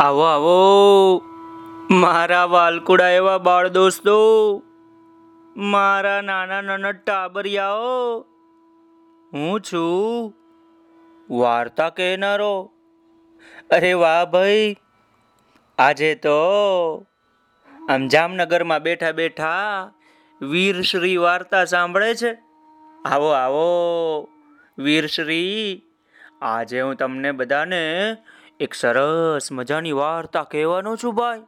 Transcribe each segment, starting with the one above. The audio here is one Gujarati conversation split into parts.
આવો આવો. મારા વાલકુડા એવા બાળ દોસ્તો. મારા નાના નાના ટાબરિયાઓ. હું છું વાર્તા કહેનારો. અરે વાહ ભાઈ. આજે તો આમ જામનગરમાં બેઠા બેઠા વીરશ્રી વાર્તા સાંભળે છે. આવો આવો. વીરશ્રી આજે હું તમને બધાને એક સરસ મજાની વાર્તા કહેવાનો છું ભાઈ.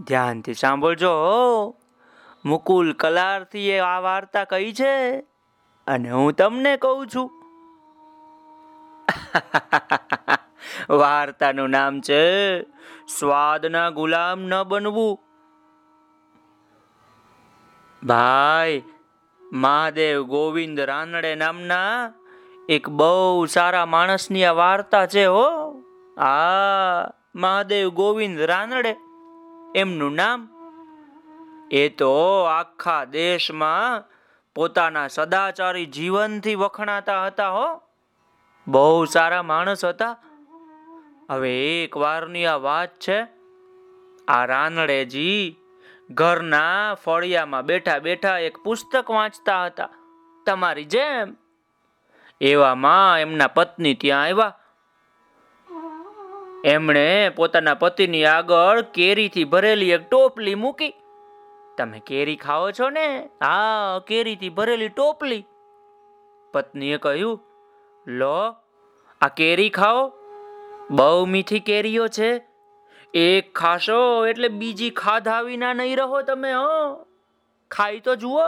ધ્યાનથી સાંભળજો મુકુલ કલારથી એ આ વાર્તા કહી છે અને હું તમને કહું છું. વાર્તાનું નામ છે સ્વાદના ગુલામ ન બનવું. ભાઈ, મહાદેવ ગોવિંદ રાનડે નામના એક બહુ સારા માણસની આ વાર્તા છે હો. આ મહાદેવ ગોવિંદ રાનડે, એમનું નામ? એ તો આખા દેશમાં પોતાના સદાચારી જીવનથી વખણાતા હતા હો. બહુ સારા માણસ હતા. હવે એક વારની આ વાત છે. આ રાનડેજી ઘરના ફળિયામાં બેઠા બેઠા એક પુસ્તક વાંચતા હતા. તમારી જેમ. એવામાં એમના પત્ની ત્યાં આવ્યા. એમણે પોતાના પતિની આગળ કેરીથી ભરેલી એક ટોપલી મૂકી. તમે કેરી ખાઓ છો ને? હા, કેરીથી ભરેલી ટોપલી. પત્નીએ કહ્યું, લો, આ કેરી ખાઓ. બહુ મીઠી કેરીઓ છે. એક ખાશો એટલે બીજી ખાધા વિના નહીં રહો તમે, હો. ખાઈ તો જુઓ.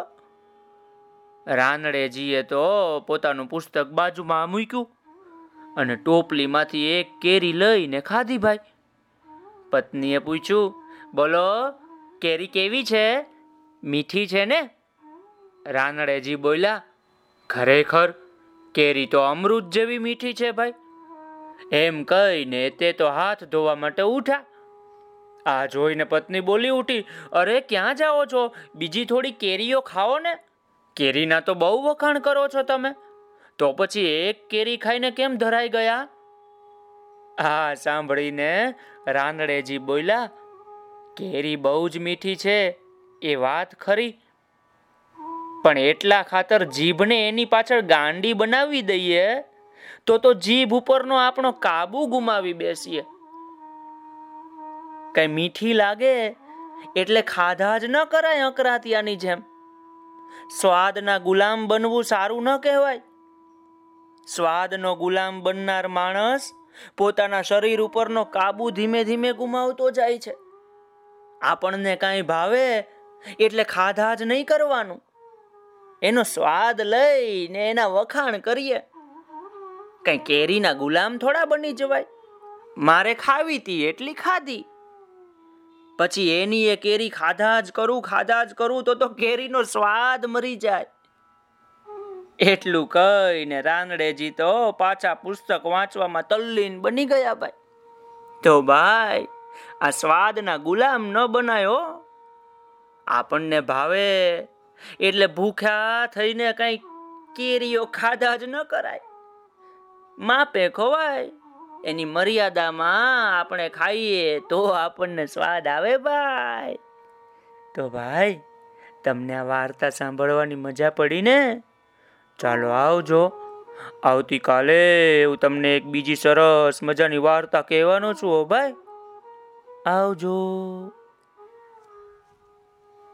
રાનડેજીએ તો પોતાનું પુસ્તક બાજુમાં મૂક્યું. અને ટોપલીમાંથી એક કેરી લઈને ખાધી ભાઈ. પત્નીએ પૂછ્યું, બોલો, કેરી કેવી છે? મીઠી છે ને? રાનડેજી બોલ્યા, ખરેખર, કેરી તો અમૃત જેવી મીઠી છે ભાઈ. એમ કહીને તે તો હાથ ધોવા માટે ઉઠા આ જોઈને પત્ની બોલી ઉઠી, અરે, ક્યાં જાઓ છો? બીજી થોડી કેરીઓ ખાઓ ને. કેરીના તો બહુ વખાણ કરો છો તમે. તો પછી એક કેરી ખાઈને કેમ ધરાઈ ગયા? આ સાંભળીને રાનડેજી બોલ્યા, કેરી બહુ જ મીઠી છે, એ વાત ખરી. પણ એટલા ખાતર જીભને એની પાછળ ગાંડી બનાવી દઈએ, તો તો જીભ ઉપરનો આપણો કાબુ ગુમાવી બેસીએ. કઈ મીઠી લાગે એટલે ખાધા જ ન કરાય અકરાતિયાની જેમ. સ્વાદના ગુલામ બનવું સારું ન કહેવાય. સ્વાદનો ગુલામ બનનાર માણસ પોતાના શરીર ઉપરનો કાબુ ધીમે ધીમે ગુમાવતો જાય છે. આપણને કાંઈ ભાવે એટલે ખાધા જ નહીં કરવાનું. એનો સ્વાદ લઈને એના વખાણ કરીએ. કઈ કેરીના ગુલામ થોડા બની જવાય. મારે ખાવી તી એટલી ખાધી. પછી એની એ કેરી ખાધા જ કરું, ખાધા જ કરું તો તો કેરીનો સ્વાદ મરી જાય. એટલું કહીને રાનડેજી તો પાછા પુસ્તક વાંચવામાં તલ્લીન બની ગયા ભાઈ. તો ભાઈ, આ સ્વાદના ગુલામ ન બનાયો આપણને ભાવે, એટલે ભૂખ્યા થઈને કઈ કેરીઓ ખાધા જ ન કરાય. માપે ખોવાય, એની મર્યાદામાં આપણે ખાઈએ તો આપણને સ્વાદ આવે ભાઈ. તો ભાઈ, તમને આ વાર્તા સાંભળવાની મજા પડી ને? ચાલો આવજો. આવતીકાલે હું તમને એક બીજી સરસ મજાની વાર્તા કહેવાનો છું ભાઈ. આવજો.